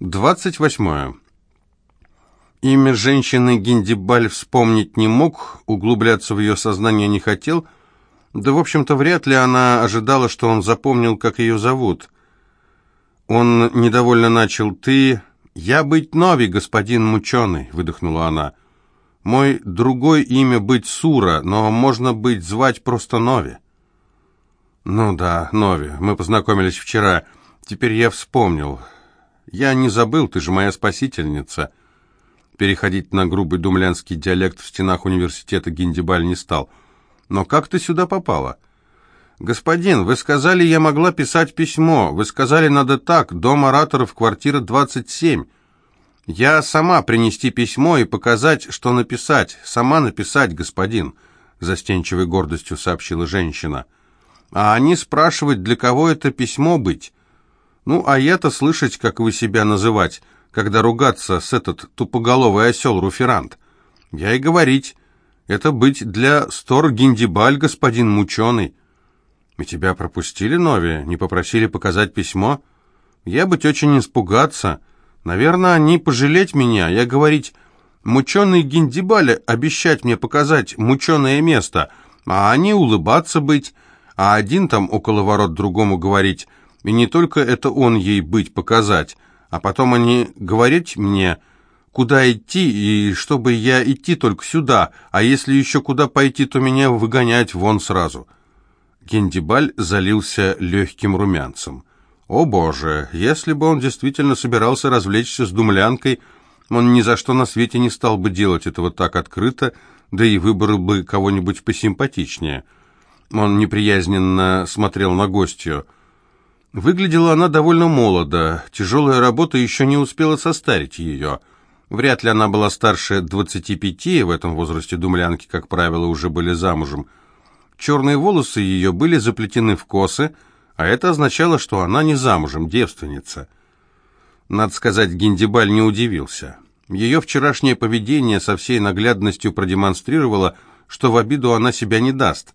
28. Имя женщины Гиндибаль вспомнить не мог, углубляться в ее сознание не хотел, да, в общем-то, вряд ли она ожидала, что он запомнил, как ее зовут. Он недовольно начал «Ты...» «Я быть Нови, господин мученый», — выдохнула она. «Мой другое имя быть Сура, но можно быть звать просто Нови». «Ну да, Нови, мы познакомились вчера. Теперь я вспомнил. Я не забыл, ты же моя спасительница». Переходить на грубый думлянский диалект в стенах университета Гиндибаль не стал. «Но как ты сюда попала?» «Господин, вы сказали, я могла писать письмо. Вы сказали, надо так, дом ораторов, квартира 27. Я сама принести письмо и показать, что написать. Сама написать, господин», — застенчивой гордостью сообщила женщина. «А они спрашивать, для кого это письмо быть? Ну, а я-то слышать, как вы себя называть» когда ругаться с этот тупоголовый осел-руферант. Я и говорить, это быть для стор Гиндибаль, господин мученый. И тебя пропустили, Нови, не попросили показать письмо? Я быть очень испугаться. Наверное, они пожалеть меня. Я говорить, мученый Гиндибаль обещать мне показать мученое место, а они улыбаться быть, а один там около ворот другому говорить, и не только это он ей быть показать, а потом они говорить мне, куда идти, и чтобы я идти только сюда, а если еще куда пойти, то меня выгонять вон сразу». Гендибаль залился легким румянцем. «О боже, если бы он действительно собирался развлечься с думлянкой, он ни за что на свете не стал бы делать этого так открыто, да и выбрал бы кого-нибудь посимпатичнее». Он неприязненно смотрел на гостью. Выглядела она довольно молодо, тяжелая работа еще не успела состарить ее. Вряд ли она была старше 25, в этом возрасте думлянки, как правило, уже были замужем. Черные волосы ее были заплетены в косы, а это означало, что она не замужем, девственница. Надо сказать, Гиндибаль не удивился. Ее вчерашнее поведение со всей наглядностью продемонстрировало, что в обиду она себя не даст.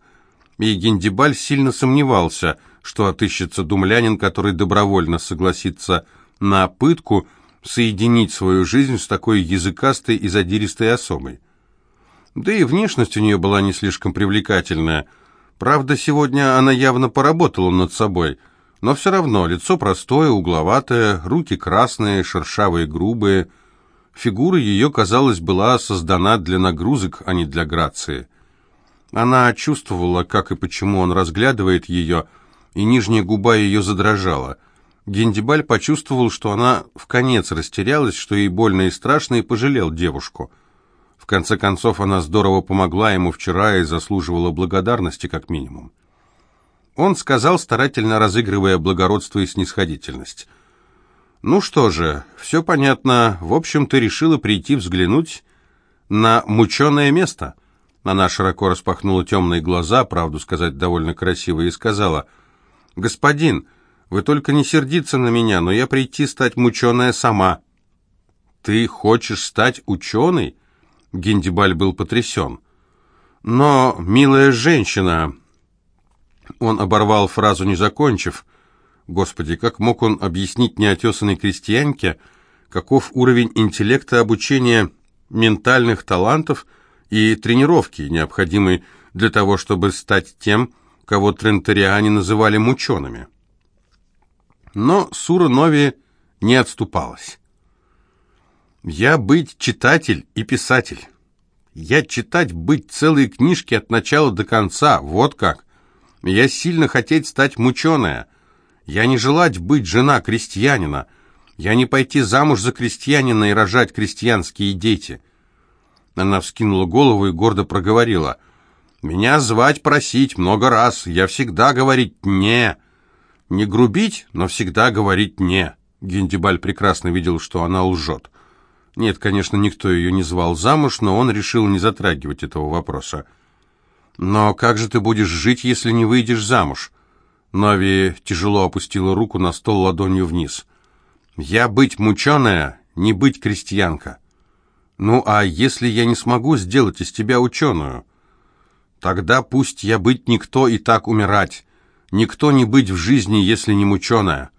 И Гиндибаль сильно сомневался – что отыщется думлянин, который добровольно согласится на пытку соединить свою жизнь с такой языкастой и задиристой особой. Да и внешность у нее была не слишком привлекательная. Правда, сегодня она явно поработала над собой, но все равно лицо простое, угловатое, руки красные, шершавые, грубые. Фигура ее, казалось, была создана для нагрузок, а не для грации. Она чувствовала, как и почему он разглядывает ее, и нижняя губа ее задрожала. Гендибаль почувствовал, что она в конец растерялась, что ей больно и страшно, и пожалел девушку. В конце концов, она здорово помогла ему вчера и заслуживала благодарности, как минимум. Он сказал, старательно разыгрывая благородство и снисходительность. «Ну что же, все понятно. В общем, ты решила прийти взглянуть на мученое место». Она широко распахнула темные глаза, правду сказать довольно красиво, и сказала – «Господин, вы только не сердиться на меня, но я прийти стать мученая сама». «Ты хочешь стать ученой?» Гиндибаль был потрясен. «Но, милая женщина...» Он оборвал фразу, не закончив. Господи, как мог он объяснить неотесанной крестьянке, каков уровень интеллекта, обучения ментальных талантов и тренировки, необходимый для того, чтобы стать тем, кого трентариане называли мучеными. Но Сура Нови не отступалась. «Я быть читатель и писатель. Я читать быть целые книжки от начала до конца, вот как. Я сильно хотеть стать мученая. Я не желать быть жена крестьянина. Я не пойти замуж за крестьянина и рожать крестьянские дети». Она вскинула голову и гордо проговорила – меня звать, просить много раз. Я всегда говорить «не». Не грубить, но всегда говорить «не». Гендибаль прекрасно видел, что она лжет. Нет, конечно, никто ее не звал замуж, но он решил не затрагивать этого вопроса. «Но как же ты будешь жить, если не выйдешь замуж?» Нави тяжело опустила руку на стол ладонью вниз. «Я быть мученая, не быть крестьянка. Ну, а если я не смогу сделать из тебя ученую?» Тогда пусть я быть никто и так умирать, никто не быть в жизни, если не мученая.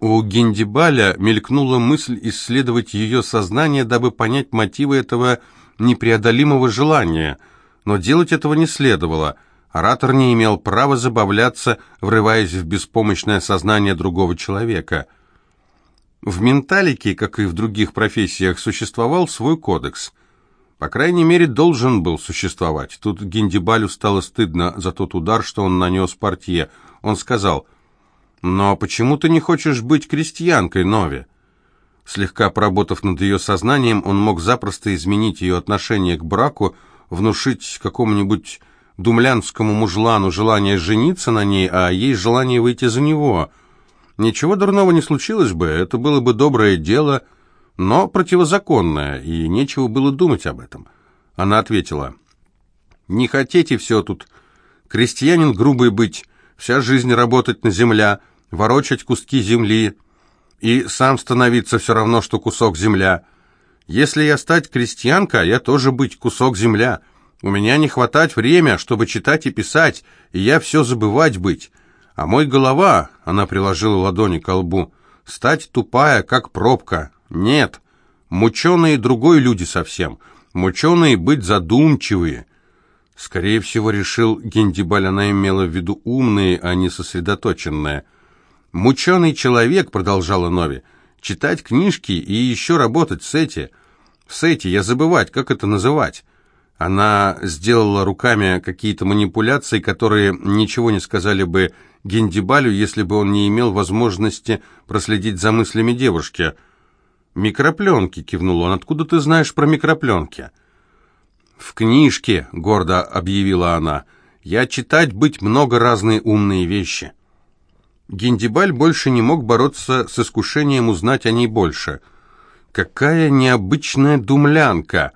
У Гендибаля мелькнула мысль исследовать ее сознание, дабы понять мотивы этого непреодолимого желания, но делать этого не следовало. Оратор не имел права забавляться, врываясь в беспомощное сознание другого человека. В менталике, как и в других профессиях, существовал свой кодекс. По крайней мере, должен был существовать. Тут Гендибалю стало стыдно за тот удар, что он нанес портье. Он сказал, «Но почему ты не хочешь быть крестьянкой, Нови?» Слегка поработав над ее сознанием, он мог запросто изменить ее отношение к браку, внушить какому-нибудь думлянскому мужлану желание жениться на ней, а ей желание выйти за него. Ничего дурного не случилось бы, это было бы доброе дело, но противозаконное, и нечего было думать об этом. Она ответила, «Не хотите все тут. Крестьянин грубый быть, вся жизнь работать на земля, ворочать куски земли, и сам становиться все равно, что кусок земля. Если я стать крестьянка, я тоже быть кусок земля. У меня не хватать время, чтобы читать и писать, и я все забывать быть. А мой голова, она приложила ладони к лбу, стать тупая, как пробка. Нет, мученые другой люди совсем. Мученые быть задумчивые. Скорее всего, решил Гендибаль, она имела в виду умные, а не сосредоточенные. «Мученый человек», — продолжала Нови, — «читать книжки и еще работать с эти. С эти, я забывать, как это называть». Она сделала руками какие-то манипуляции, которые ничего не сказали бы Гендибалю, если бы он не имел возможности проследить за мыслями девушки. «Микропленки», — кивнул он, — «откуда ты знаешь про микропленки?» «В книжке», — гордо объявила она, — «я читать быть много разные умные вещи». Гендибаль больше не мог бороться с искушением узнать о ней больше. Какая необычная думлянка!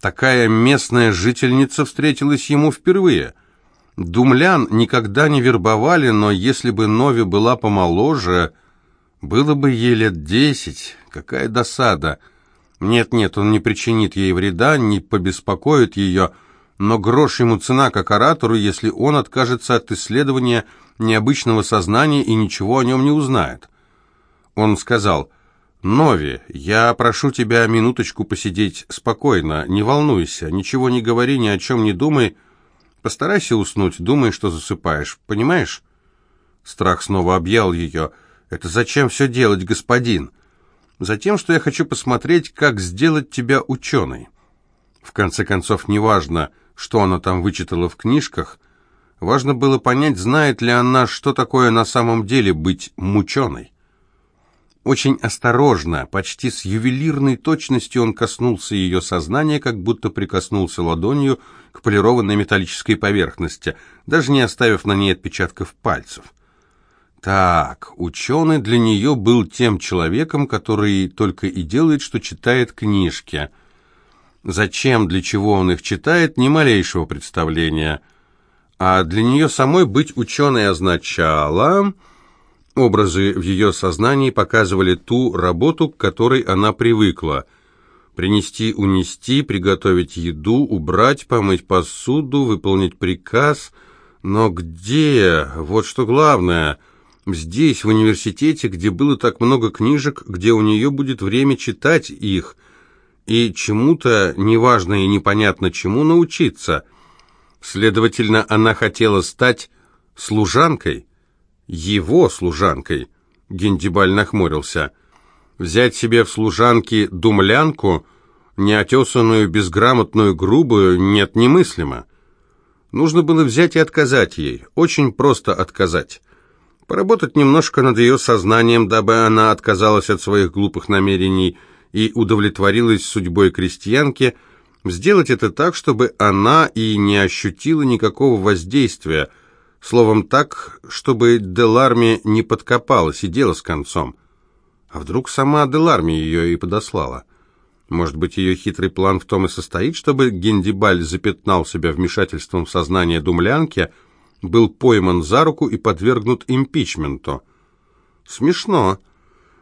Такая местная жительница встретилась ему впервые. Думлян никогда не вербовали, но если бы Нови была помоложе, было бы ей лет десять. Какая досада! Нет-нет, он не причинит ей вреда, не побеспокоит ее, но грош ему цена как оратору, если он откажется от исследования необычного сознания и ничего о нем не узнает. Он сказал, «Нови, я прошу тебя минуточку посидеть спокойно, не волнуйся, ничего не говори, ни о чем не думай, постарайся уснуть, думай, что засыпаешь, понимаешь?» Страх снова объял ее. «Это зачем все делать, господин?» «Затем, что я хочу посмотреть, как сделать тебя ученой». В конце концов, неважно, что она там вычитала в книжках, Важно было понять, знает ли она, что такое на самом деле быть мученой. Очень осторожно, почти с ювелирной точностью он коснулся ее сознания, как будто прикоснулся ладонью к полированной металлической поверхности, даже не оставив на ней отпечатков пальцев. Так, ученый для нее был тем человеком, который только и делает, что читает книжки. Зачем, для чего он их читает, ни малейшего представления – а для нее самой быть ученой означало... Образы в ее сознании показывали ту работу, к которой она привыкла. Принести, унести, приготовить еду, убрать, помыть посуду, выполнить приказ. Но где? Вот что главное. Здесь, в университете, где было так много книжек, где у нее будет время читать их и чему-то, неважно и непонятно чему, научиться – Следовательно, она хотела стать служанкой, его служанкой. Гендибаль нахмурился. Взять себе в служанки думлянку, неотесанную, безграмотную, грубую, нет, немыслимо. Нужно было взять и отказать ей, очень просто отказать. Поработать немножко над ее сознанием, дабы она отказалась от своих глупых намерений и удовлетворилась судьбой крестьянки – Сделать это так, чтобы она и не ощутила никакого воздействия, словом так, чтобы Деларми не подкопалась и дело с концом. А вдруг сама Деларми ее и подослала? Может быть, ее хитрый план в том и состоит, чтобы Гендибаль запятнал себя вмешательством в сознание думлянки, был пойман за руку и подвергнут импичменту. Смешно.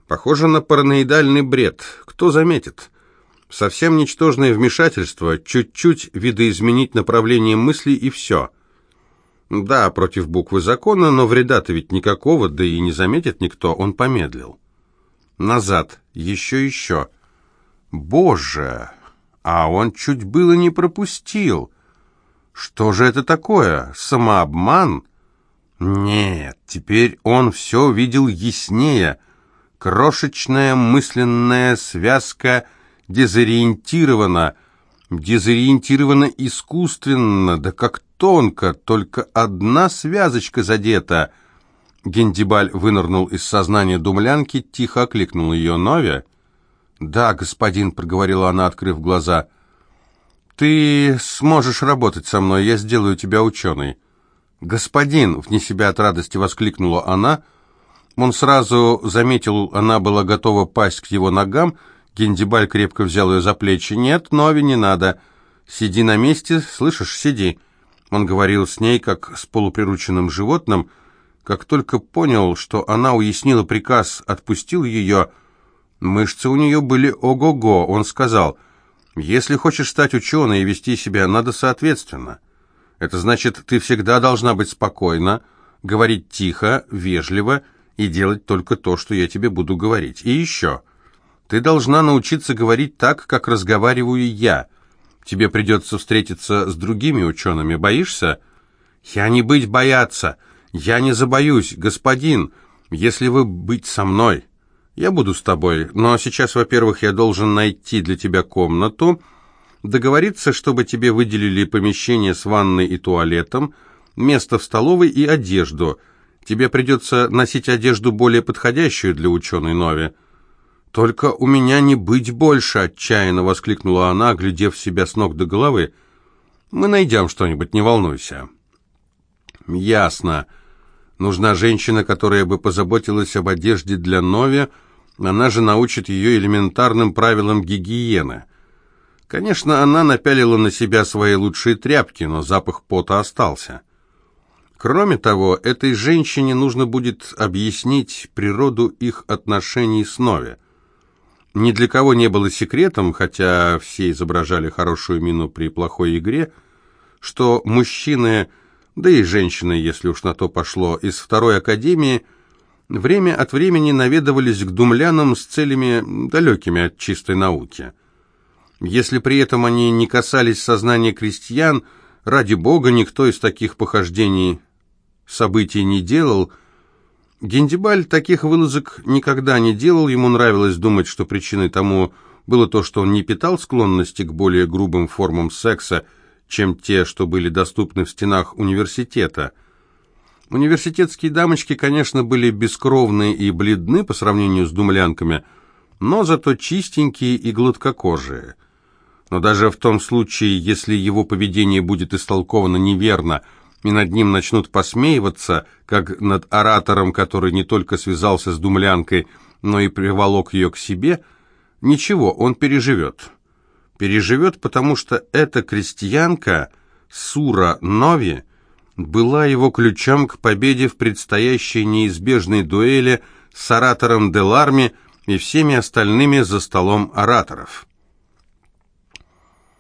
Похоже на параноидальный бред. Кто заметит? Совсем ничтожное вмешательство, чуть-чуть видоизменить направление мысли и все. Да, против буквы закона, но вреда-то ведь никакого, да и не заметит никто, он помедлил. Назад, еще-еще. Боже, а он чуть было не пропустил. Что же это такое? Самообман? Нет, теперь он все видел яснее. Крошечная мысленная связка дезориентирована, дезориентирована искусственно, да как тонко, только одна связочка задета. Гендибаль вынырнул из сознания думлянки, тихо окликнул ее Нове. «Да, господин», — проговорила она, открыв глаза, — «ты сможешь работать со мной, я сделаю тебя ученой». «Господин!» — вне себя от радости воскликнула она. Он сразу заметил, она была готова пасть к его ногам. Гендибаль крепко взял ее за плечи. «Нет, Нови, не надо. Сиди на месте, слышишь, сиди». Он говорил с ней, как с полуприрученным животным. Как только понял, что она уяснила приказ, отпустил ее. Мышцы у нее были ого-го. Он сказал, «Если хочешь стать ученой и вести себя, надо соответственно». Это значит, ты всегда должна быть спокойна, говорить тихо, вежливо и делать только то, что я тебе буду говорить. И еще, ты должна научиться говорить так, как разговариваю я. Тебе придется встретиться с другими учеными. Боишься? Я не быть бояться. Я не забоюсь, господин, если вы быть со мной. Я буду с тобой, но сейчас, во-первых, я должен найти для тебя комнату, договориться, чтобы тебе выделили помещение с ванной и туалетом, место в столовой и одежду. Тебе придется носить одежду более подходящую для ученой Нови. «Только у меня не быть больше!» — отчаянно воскликнула она, глядев себя с ног до головы. «Мы найдем что-нибудь, не волнуйся». «Ясно. Нужна женщина, которая бы позаботилась об одежде для Нови, она же научит ее элементарным правилам гигиены». Конечно, она напялила на себя свои лучшие тряпки, но запах пота остался. Кроме того, этой женщине нужно будет объяснить природу их отношений с Нови. Ни для кого не было секретом, хотя все изображали хорошую мину при плохой игре, что мужчины, да и женщины, если уж на то пошло, из второй академии время от времени наведывались к думлянам с целями далекими от чистой науки – если при этом они не касались сознания крестьян, ради бога, никто из таких похождений событий не делал. Гендибаль таких вылазок никогда не делал, ему нравилось думать, что причиной тому было то, что он не питал склонности к более грубым формам секса, чем те, что были доступны в стенах университета. Университетские дамочки, конечно, были бескровные и бледны по сравнению с думлянками, но зато чистенькие и гладкокожие – но даже в том случае, если его поведение будет истолковано неверно, и над ним начнут посмеиваться, как над оратором, который не только связался с думлянкой, но и приволок ее к себе, ничего, он переживет. Переживет, потому что эта крестьянка, Сура Нови, была его ключом к победе в предстоящей неизбежной дуэли с оратором Деларми и всеми остальными за столом ораторов.